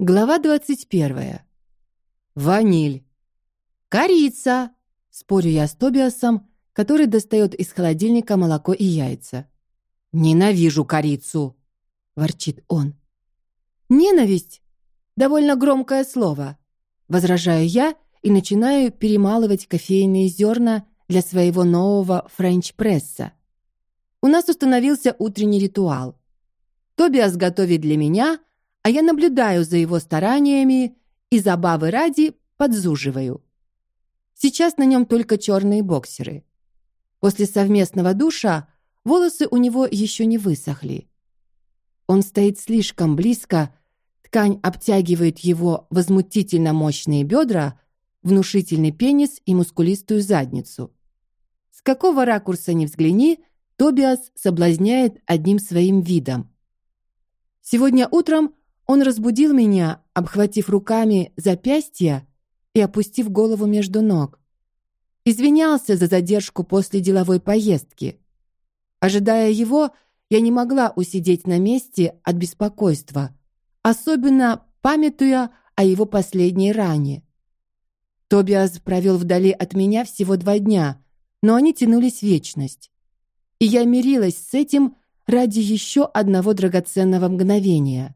Глава двадцать первая. Ваниль. Корица. Спорю я с Тобиасом, который достает из холодильника молоко и яйца. Ненавижу корицу, ворчит он. Ненависть довольно громкое слово, возражаю я и начинаю перемалывать кофейные зерна для своего нового френч-пресса. У нас установился утренний ритуал. Тобиас готовит для меня, а я наблюдаю за его стараниями и забавы ради подзуживаю. Сейчас на нем только черные боксеры. После совместного душа волосы у него еще не высохли. Он стоит слишком близко, ткань обтягивает его возмутительно мощные бедра, внушительный пенис и мускулистую задницу. С какого ракурса ни взгляни, Тобиас соблазняет одним своим видом. Сегодня утром он разбудил меня, обхватив руками запястья и опустив голову между ног. Извинялся за задержку после деловой поездки. Ожидая его, я не могла усидеть на месте от беспокойства, особенно памятуя о его последней ране. Тобиас провел вдали от меня всего два дня, но они тянулись вечность, и я мирилась с этим ради еще одного драгоценного мгновения.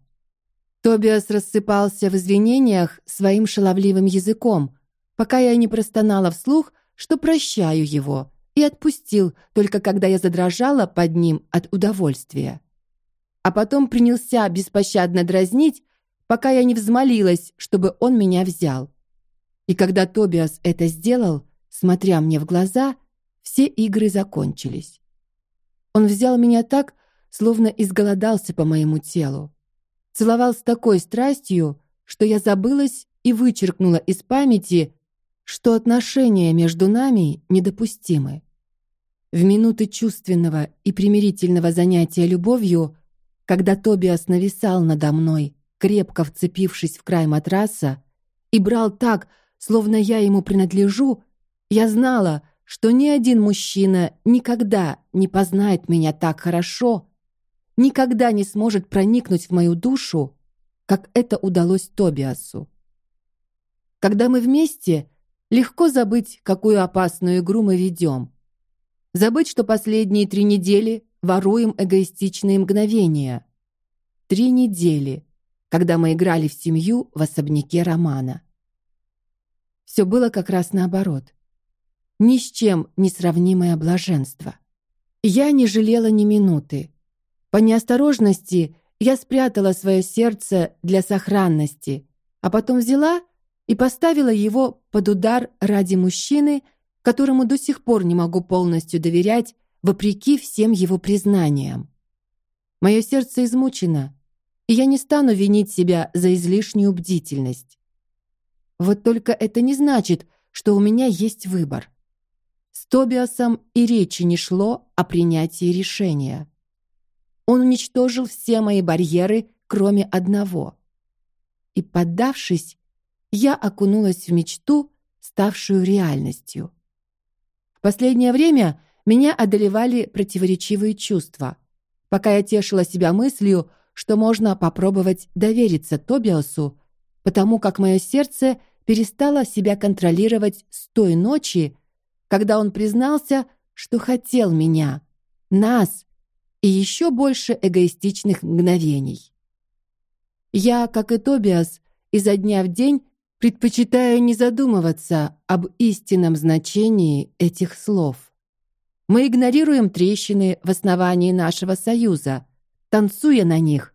Тобиас рассыпался в извинениях своим шаловливым языком, пока я не простонала вслух, что прощаю его, и отпустил только когда я задрожала под ним от удовольствия. А потом принялся беспощадно дразнить, пока я не взмолилась, чтобы он меня взял. И когда Тобиас это сделал, смотря мне в глаза, все игры закончились. Он взял меня так, словно изголодался по моему телу. Целовал с такой страстью, что я забылась и вычеркнула из памяти, что отношения между нами недопустимы. В минуты чувственного и примирительного занятия любовью, когда Тобиас нависал надо мной, крепко вцепившись в край матраса, и брал так, словно я ему принадлежу, я знала, что ни один мужчина никогда не познает меня так хорошо, никогда не сможет проникнуть в мою душу, как это удалось Тобиасу. Когда мы вместе, легко забыть, какую опасную игру мы ведем, забыть, что последние три недели воруем эгоистичные мгновения. Три недели, когда мы играли в семью в особняке Романа. Все было как раз наоборот. Ни с чем не сравнимое блаженство. Я не жалела ни минуты. По неосторожности я спрятала свое сердце для сохранности, а потом взяла и поставила его под удар ради мужчины, которому до сих пор не могу полностью доверять, вопреки всем его признаниям. Мое сердце измучено, и я не стану винить себя за излишнюю бдительность. Вот только это не значит, что у меня есть выбор. С Тобиасом и речи не шло о принятии решения. Он уничтожил все мои барьеры, кроме одного. И поддавшись, я окунулась в мечту, ставшую реальностью. В последнее время меня одолевали противоречивые чувства, пока я тешила себя мыслью, что можно попробовать довериться Тобиасу, потому как мое сердце перестало себя контролировать с той ночи, когда он признался, что хотел меня, нас и еще больше эгоистичных мгновений. Я, как и Тобиас, изо дня в день предпочитаю не задумываться об истинном значении этих слов. Мы игнорируем трещины в основании нашего союза, танцуя на них,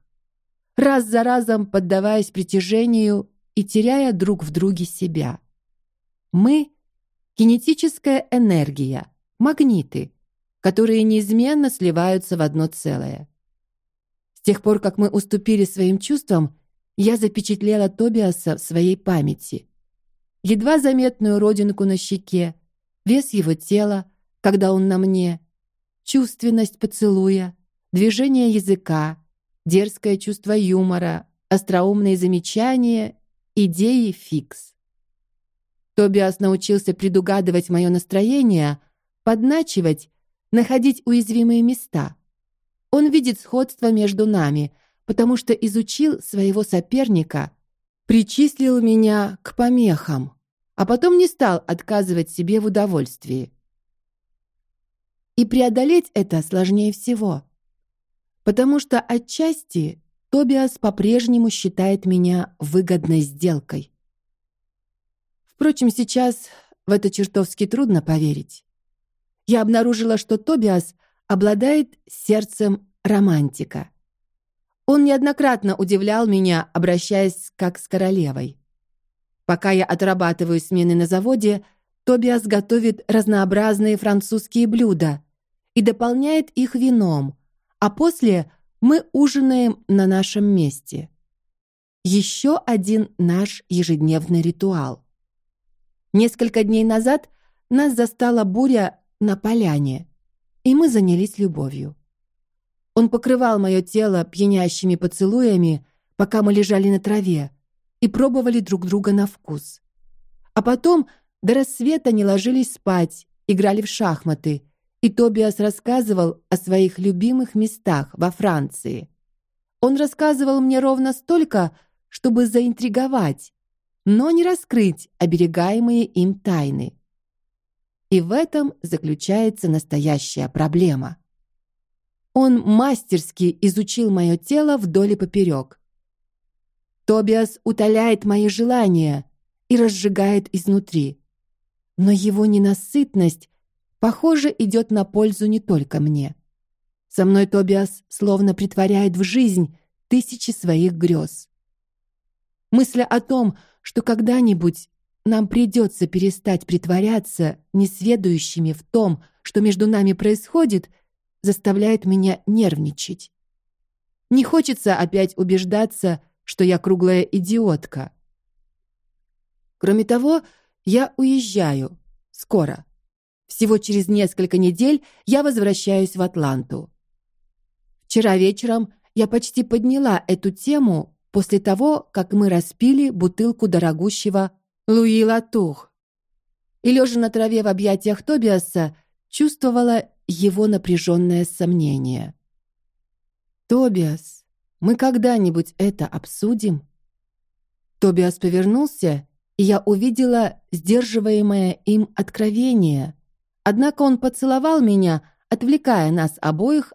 раз за разом поддаваясь притяжению и теряя друг в друге себя. Мы кинетическая энергия, магниты, которые неизменно сливаются в одно целое. С тех пор, как мы уступили своим чувствам, я запечатлела Тобиаса в своей памяти. Едва заметную родинку на щеке, вес его тела, когда он на мне, чувственность поцелуя, движение языка, дерзкое чувство юмора, остроумные замечания, идеи фикс. Тобиас научился предугадывать мое настроение, подначивать находить уязвимые места. Он видит сходство между нами, потому что изучил своего соперника причислил меня к помехам, а потом не стал отказывать себе в удовольствии. И преодолеть это сложнее всего, потому что отчасти Тобиас по-прежнему считает меня выгодной сделкой. Впрочем, сейчас в это чертовски трудно поверить. Я обнаружила, что Тобиас обладает сердцем романтика. Он неоднократно удивлял меня, обращаясь как с королевой. Пока я отрабатываю смены на заводе, Тобиас готовит разнообразные французские блюда и дополняет их вином, а после мы ужинаем на нашем месте. Еще один наш ежедневный ритуал. Несколько дней назад нас застала буря на поляне, и мы занялись любовью. Он покрывал мое тело пьянящими поцелуями, пока мы лежали на траве и пробовали друг друга на вкус. А потом до рассвета не ложились спать, играли в шахматы, и Тобиас рассказывал о своих любимых местах во Франции. Он рассказывал мне ровно столько, чтобы заинтриговать, но не раскрыть оберегаемые им тайны. И в этом заключается настоящая проблема. Он мастерски изучил мое тело вдоль и поперек. Тобиас утоляет мои желания и разжигает изнутри, но его ненасытность, похоже, идет на пользу не только мне. Со мной Тобиас словно притворяет в жизнь тысячи своих грез. Мысль о том, что когда-нибудь нам придется перестать притворяться несведущими в том, что между нами происходит, заставляет меня нервничать. Не хочется опять убеждаться, что я круглая идиотка. Кроме того, я уезжаю скоро. Всего через несколько недель я возвращаюсь в Атланту. Вчера вечером я почти подняла эту тему после того, как мы распили бутылку дорогущего Луи Латух. И лежа на траве в объятиях Тобиаса, чувствовала его напряженное сомнение. Тобиас, мы когда-нибудь это обсудим? Тобиас повернулся, и я увидела сдерживаемое им откровение. Однако он поцеловал меня, отвлекая нас обоих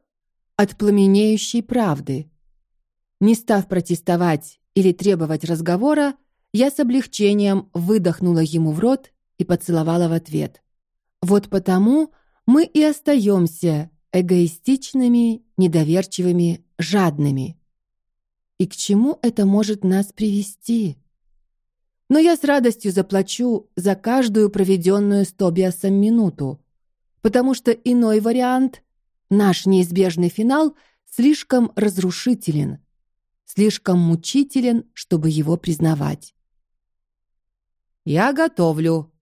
от пламенеющей правды. Не став протестовать или требовать разговора, я с облегчением выдохнула ему в рот и поцеловала в ответ. Вот потому мы и остаемся эгоистичными, недоверчивыми, жадными. И к чему это может нас привести? Но я с радостью заплачу за каждую проведенную с Тобиасом минуту, потому что иной вариант, наш неизбежный финал, слишком разрушителен слишком мучителен, чтобы его признавать. Я готовлю,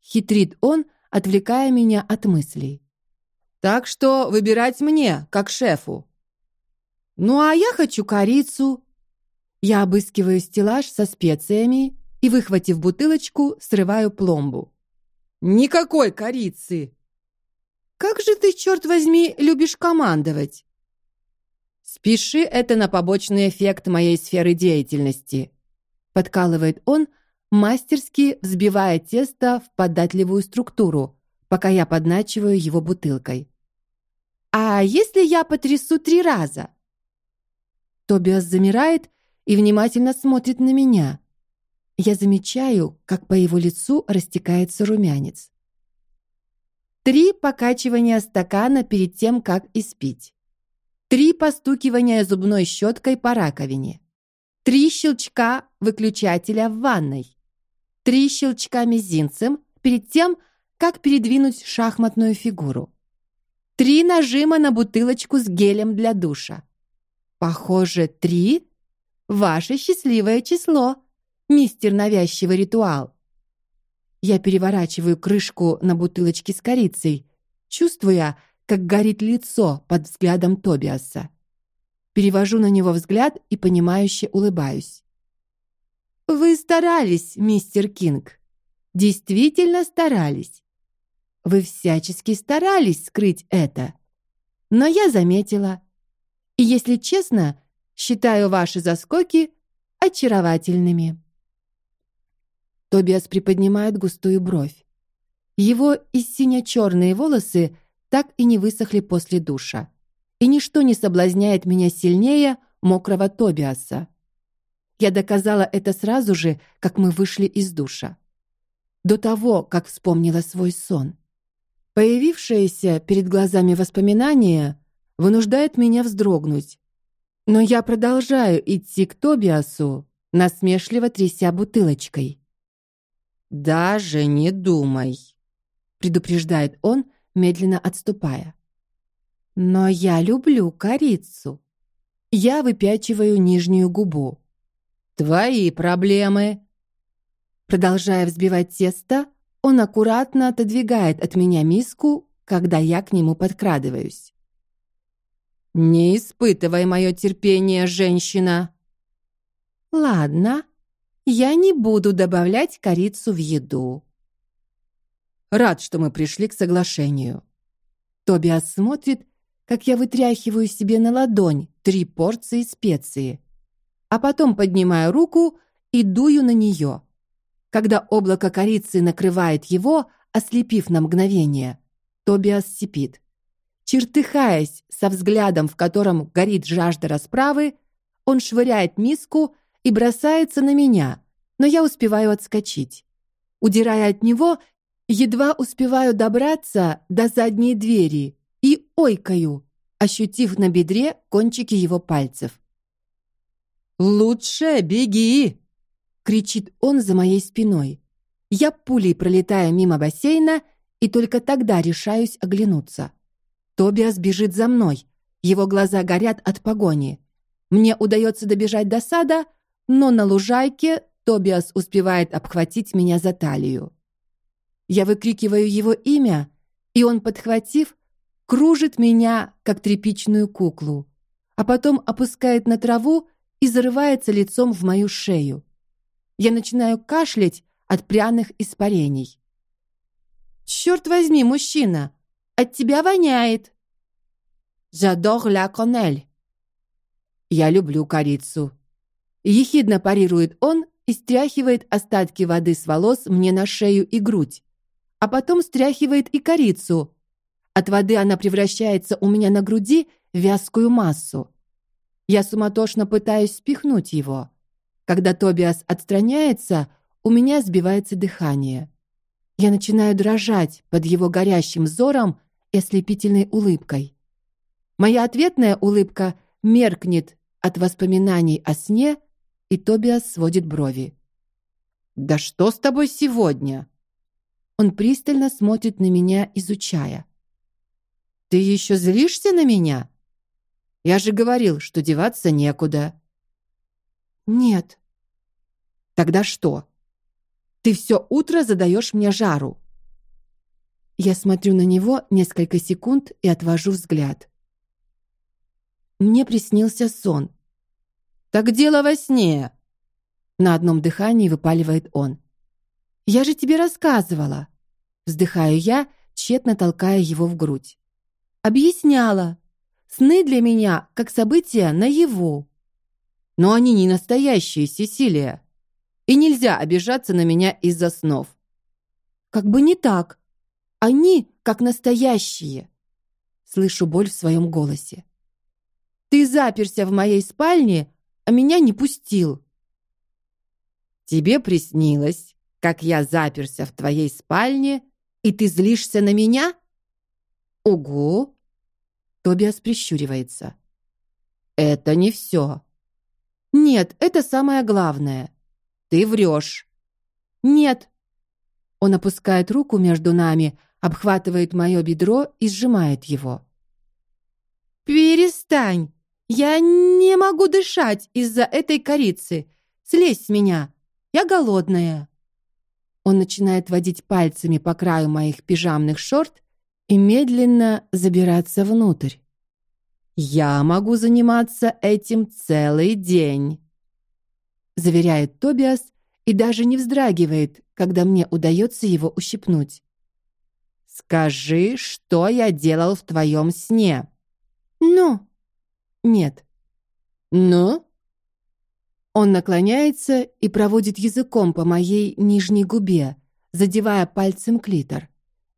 хитрит он, отвлекая меня от мыслей. Так что выбирать мне, как шефу. Ну а я хочу корицу. Я обыскиваю стеллаж со специями и, выхватив бутылочку, срываю пломбу. Никакой корицы. Как же ты, черт возьми, любишь командовать? Спиши это на побочный эффект моей сферы деятельности, подкалывает он, мастерски взбивая тесто в податливую структуру, пока я подначиваю его бутылкой. А если я потрясу три раза? Тобиас замирает и внимательно смотрит на меня. Я замечаю, как по его лицу растекается румянец. Три покачивания стакана перед тем, как испить. Три постукивания зубной щеткой по раковине. Три щелчка выключателя в ванной. Три щелчка мизинцем перед тем, как передвинуть шахматную фигуру. Три нажима на бутылочку с гелем для душа. Похоже, три – ваше счастливое число, мистер навязчивый ритуал. Я переворачиваю крышку на бутылочке с корицей, чувствуя, как горит лицо под взглядом Тобиаса. Перевожу на него взгляд и понимающе улыбаюсь. Вы старались, мистер Кинг. Действительно старались. Вы всячески старались скрыть это. Но я заметила. И если честно, считаю ваши заскоки очаровательными. Тобиас приподнимает густую бровь. Его и сине-черные волосы так и не высохли после душа. И ничто не соблазняет меня сильнее мокрого Тобиаса. Я доказала это сразу же, как мы вышли из душа. До того, как вспомнила свой сон. Появившееся перед глазами воспоминание вынуждает меня вздрогнуть. Но я продолжаю идти к Тобиасу, насмешливо тряся бутылочкой. Даже не думай, предупреждает он, медленно отступая. Но я люблю корицу. Я выпячиваю нижнюю губу. Твои проблемы. Продолжая взбивать тесто, он аккуратно отодвигает от меня миску, когда я к нему подкрадываюсь. Не испытывай мое терпение, женщина. Ладно, я не буду добавлять корицу в еду. Рад, что мы пришли к соглашению. Тобиас смотрит, как я вытряхиваю себе на ладонь три порции специи, а потом поднимаю руку и дую на нее. Когда облако корицы накрывает его, ослепив на мгновение, Тобиас сипит. Чертыхаясь со взглядом, в котором горит жажда расправы, он швыряет миску и бросается на меня, но я успеваю отскочить. Удирая от него, Едва успеваю добраться до задней двери и ойкаю, ощутив на бедре кончики его пальцев. Лучше беги, кричит он за моей спиной. Я пулей пролетаю мимо бассейна и только тогда решаюсь оглянуться. Тобиас бежит за мной. Его глаза горят от погони. Мне удается добежать до сада, но на лужайке Тобиас успевает обхватить меня за талию. Я выкрикиваю его имя, и он, подхватив, кружит меня, как тряпичную куклу, а потом опускает на траву и зарывается лицом в мою шею. Я начинаю кашлять от пряных испарений. Черт возьми, мужчина, от тебя воняет. J'adore la cannelle. Я люблю корицу. Ехидно парирует он и стряхивает остатки воды с волос мне на шею и грудь а потом стряхивает и корицу. От воды она превращается у меня на груди в вязкую массу. Я суматошно пытаюсь спихнуть его. Когда Тобиас отстраняется, у меня сбивается дыхание. Я начинаю дрожать под его горящим взором и ослепительной улыбкой. Моя ответная улыбка меркнет от воспоминаний о сне, и Тобиас сводит брови. Да что с тобой сегодня? Он пристально смотрит на меня, изучая. Ты еще злишься на меня? Я же говорил, что деваться некуда. Нет. Тогда что? Ты все утро задаешь мне жару. Я смотрю на него несколько секунд и отвожу взгляд. Мне приснился сон. Так дело во сне. На одном дыхании выпаливает он. Я же тебе рассказывала. Вздыхаю я, тщетно толкая его в грудь. Объясняла. Сны для меня как события наяву. Но они не настоящие, Сесилия. И нельзя обижаться на меня из-за снов. Как бы не так. Они как настоящие. Слышу боль в своем голосе. Ты заперся в моей спальне, а меня не пустил. Тебе приснилось, как я заперся в твоей спальне и ты злишься на меня? Ого! Тобиас прищуривается. Это не все. Нет, это самое главное. Ты врешь. Нет. Он опускает руку между нами, обхватывает мое бедро и сжимает его. Перестань. Я не могу дышать из-за этой корицы. Слезь с меня. Я голодная. Он начинает водить пальцами по краю моих пижамных шорт и медленно забираться внутрь. Я могу заниматься этим целый день, заверяет Тобиас и даже не вздрагивает, когда мне удается его ущипнуть. Скажи, что я делал в твоем сне? Ну, нет. Ну? Он наклоняется и проводит языком по моей нижней губе, задевая пальцем клитор.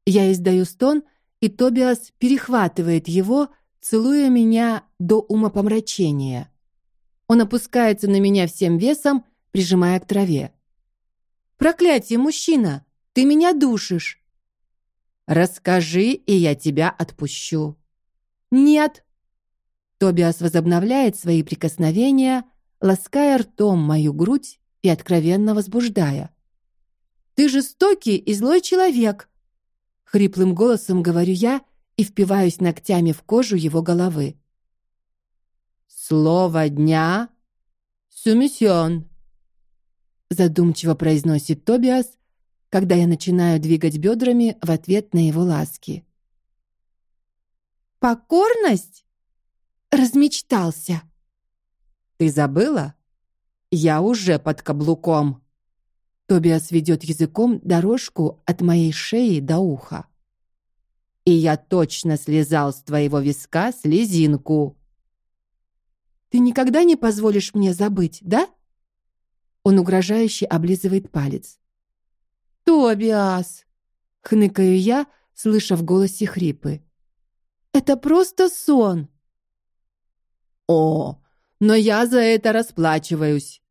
Я издаю стон, и Тобиас перехватывает его, целуя меня до умопомрачения. Он опускается на меня всем весом, прижимая к траве. Проклятие, мужчина, ты меня душишь. Расскажи, и я тебя отпущу. Нет. Тобиас возобновляет свои прикосновения, лаская ртом мою грудь и откровенно возбуждая. Ты жестокий и злой человек, хриплым голосом говорю я и впиваюсь ногтями в кожу его головы. Слово дня сумисион. Задумчиво произносит Тобиас, когда я начинаю двигать бедрами в ответ на его ласки. Покорность? Размечтался. Ты забыла? Я уже под каблуком. Тобиас ведет языком дорожку от моей шеи до уха. И я точно слезал с твоего виска слезинку. Ты никогда не позволишь мне забыть, да? Он угрожающе облизывает палец. Тобиас, хныкаю я, слыша в голосе хрипы. Это просто сон. О, но я за это расплачиваюсь.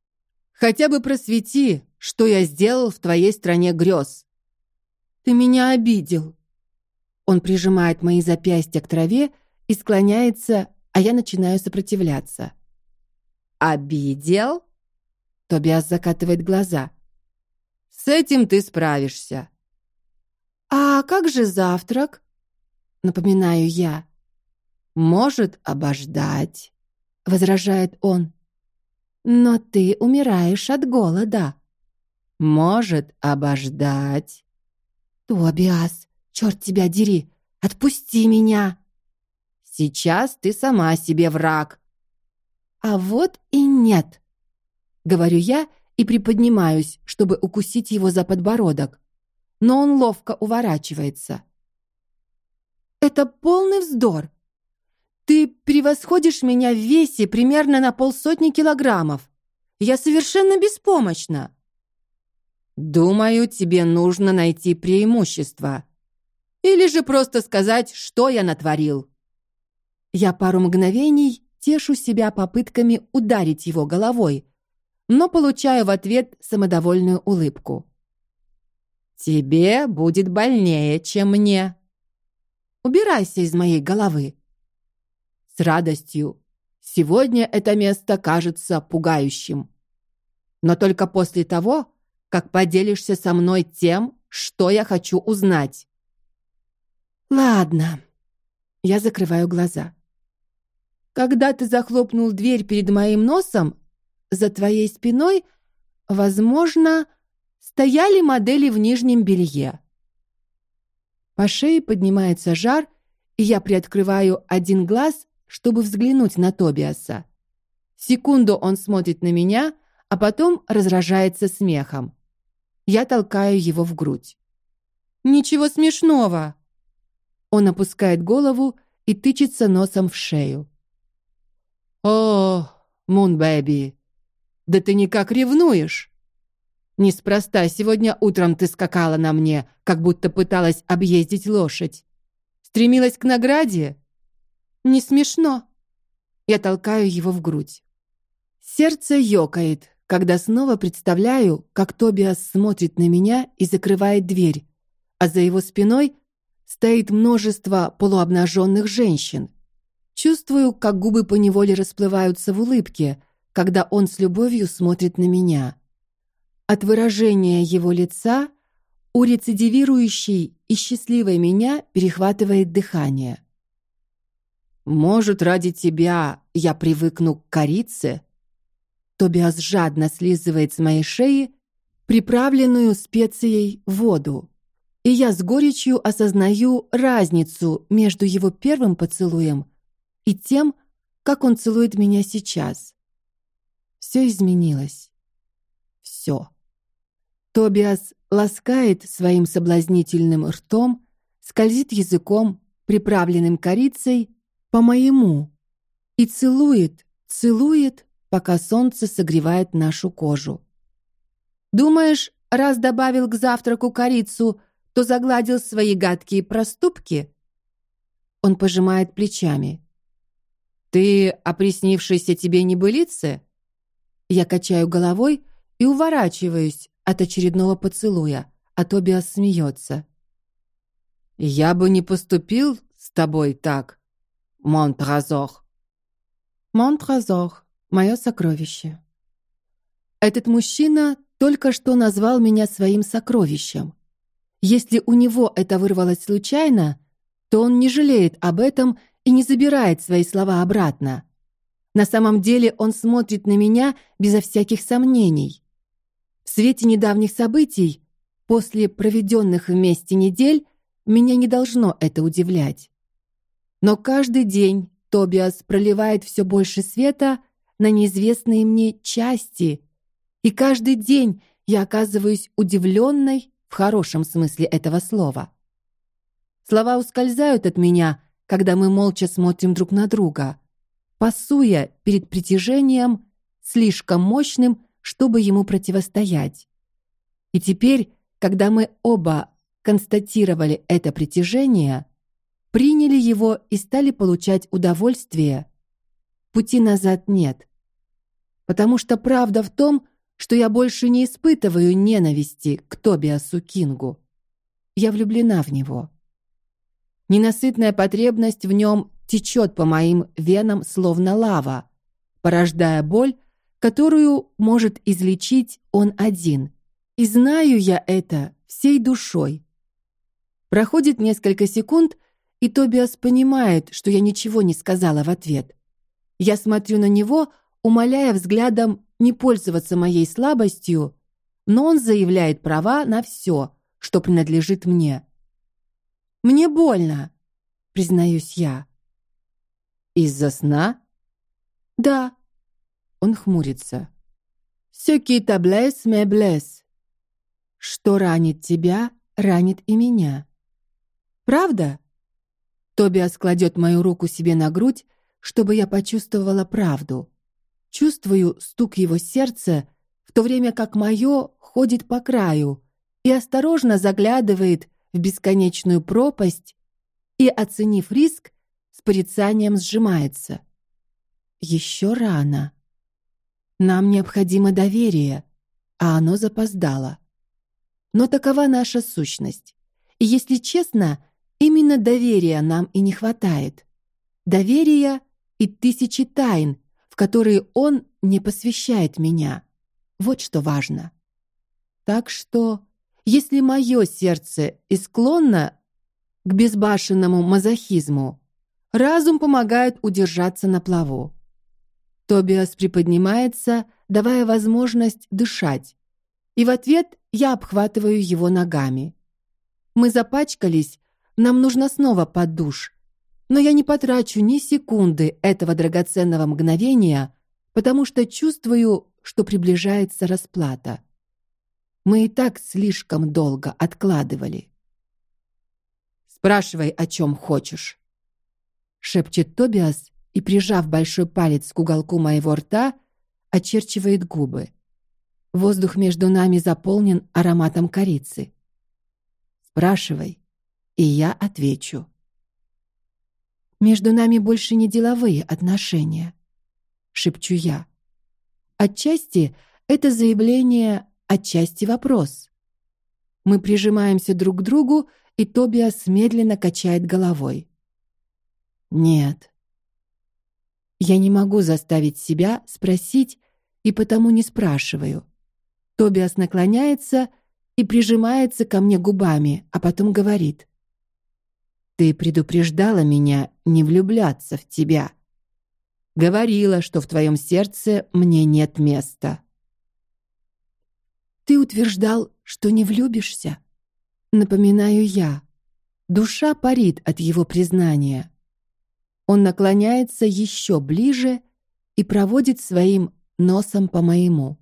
Хотя бы просвети, что я сделал в твоей стране грез. Ты меня обидел. Он прижимает мои запястья к траве и склоняется, а я начинаю сопротивляться. Обидел? Тобиас закатывает глаза. С этим ты справишься. А как же завтрак? Напоминаю я. Может обождать, возражает он. Но ты умираешь от голода. Может обождать. Тобиас, черт тебя дери, отпусти меня. Сейчас ты сама себе враг. А вот и нет, говорю я и приподнимаюсь, чтобы укусить его за подбородок, но он ловко уворачивается. Это полный вздор. Ты превосходишь меня в весе примерно на полсотни килограммов. Я совершенно беспомощна. Думаю, тебе нужно найти преимущество. Или же просто сказать, что я натворил. Я пару мгновений тешу себя попытками ударить его головой, но получаю в ответ самодовольную улыбку. Тебе будет больнее, чем мне. Убирайся из моей головы. С радостью. Сегодня это место кажется пугающим. Но только после того, как поделишься со мной тем, что я хочу узнать. Ладно. Я закрываю глаза. Когда ты захлопнул дверь перед моим носом, за твоей спиной, возможно, стояли модели в нижнем белье. По шее поднимается жар, и я приоткрываю один глаз, чтобы взглянуть на Тобиаса. Секунду он смотрит на меня, а потом разражается смехом. Я толкаю его в грудь. Ничего смешного. Он опускает голову и тычется носом в шею. О, Мун Бэби, да ты никак ревнуешь. Неспроста сегодня утром ты скакала на мне, как будто пыталась объездить лошадь. Стремилась к награде? Не смешно. Я толкаю его в грудь. Сердце ёкает, когда снова представляю, как Тобиас смотрит на меня и закрывает дверь, а за его спиной стоит множество полуобнаженных женщин. Чувствую, как губы по неволе расплываются в улыбке, когда он с любовью смотрит на меня. От выражения его лица у рецидивирующей и счастливой меня перехватывает дыхание. Может, ради тебя я привыкну к корице? Тобиас жадно слизывает с моей шеи приправленную специей воду, и я с горечью осознаю разницу между его первым поцелуем и тем, как он целует меня сейчас. Все изменилось. Все. Тобиас ласкает своим соблазнительным ртом, скользит языком, приправленным корицей, по моему, и целует, целует, пока солнце согревает нашу кожу. Думаешь, раз добавил к завтраку корицу, то загладил свои гадкие проступки? Он пожимает плечами. Ты о приснившейся тебе небылице? Я качаю головой и уворачиваюсь от очередного поцелуя, а Тобиас смеется. Я бы не поступил с тобой так, Монтразор. Монтразор, мое сокровище. Этот мужчина только что назвал меня своим сокровищем. Если у него это вырвалось случайно, то он не жалеет об этом и не забирает свои слова обратно. На самом деле он смотрит на меня безо всяких сомнений. В свете недавних событий, после проведенных вместе недель, меня не должно это удивлять. Но каждый день Тобиас проливает все больше света на неизвестные мне части, и каждый день я оказываюсь удивленной в хорошем смысле этого слова. Слова ускользают от меня, когда мы молча смотрим друг на друга, пасуя перед притяжением слишком мощным, чтобы ему противостоять. И теперь, когда мы оба констатировали это притяжение, приняли его и стали получать удовольствие, пути назад нет. Потому что правда в том, что я больше не испытываю ненависти к Тобиасу Кингу. Я влюблена в него. Ненасытная потребность в нем течет по моим венам словно лава, порождая боль, которую может излечить он один. И знаю я это всей душой. Проходит несколько секунд, и Тобиас понимает, что я ничего не сказала в ответ. Я смотрю на него, умоляя взглядом не пользоваться моей слабостью, но он заявляет права на все, что принадлежит мне. Мне больно, признаюсь я. Из-за сна? Да. Он хмурится. Qui te blesse me blesse. Что ранит тебя, ранит и меня. Правда? Тобиас кладет мою руку себе на грудь, чтобы я почувствовала правду. Чувствую стук его сердца, в то время как мое ходит по краю и осторожно заглядывает в бесконечную пропасть и, оценив риск, с порицанием сжимается. Еще рано. Нам необходимо доверие, а оно запоздало. Но такова наша сущность. И если честно, Именно доверия нам и не хватает. Доверия и тысячи тайн, в которые он не посвящает меня. Вот что важно. Так что, если мое сердце и склонно к безбашенному мазохизму, разум помогает удержаться на плаву. Тобиас приподнимается, давая возможность дышать, и в ответ я обхватываю его ногами. Мы запачкались нам нужно снова под душ. Но я не потрачу ни секунды этого драгоценного мгновения, потому что чувствую, что приближается расплата. Мы и так слишком долго откладывали. Спрашивай, о чем хочешь, шепчет Тобиас и, прижав большой палец к уголку моего рта, очерчивает губы. Воздух между нами заполнен ароматом корицы. Спрашивай и я отвечу. Между нами больше не деловые отношения, шепчу я. Отчасти это заявление, отчасти вопрос. Мы прижимаемся друг к другу, и Тобиас медленно качает головой. Нет. Я не могу заставить себя спросить, и потому не спрашиваю. Тобиас наклоняется и прижимается ко мне губами, а потом говорит: ты предупреждала меня не влюбляться в тебя. Говорила, что в твоем сердце мне нет места. Ты утверждал, что не влюбишься. Напоминаю я. Душа парит от его признания. Он наклоняется еще ближе и проводит своим носом по моему.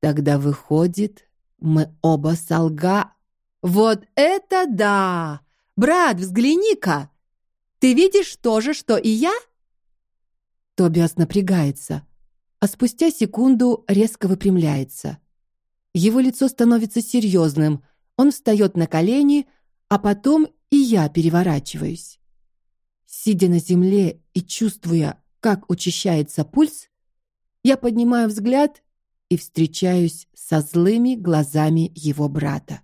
Тогда выходит, мы оба солга. Вот это да! Брат, взгляни-ка! Ты видишь то же, что и я?» Тобиас напрягается, а спустя секунду резко выпрямляется. Его лицо становится серьезным. Он встает на колени, а потом и я переворачиваюсь. Сидя на земле и чувствуя, как учащается пульс, я поднимаю взгляд и встречаюсь со злыми глазами его брата.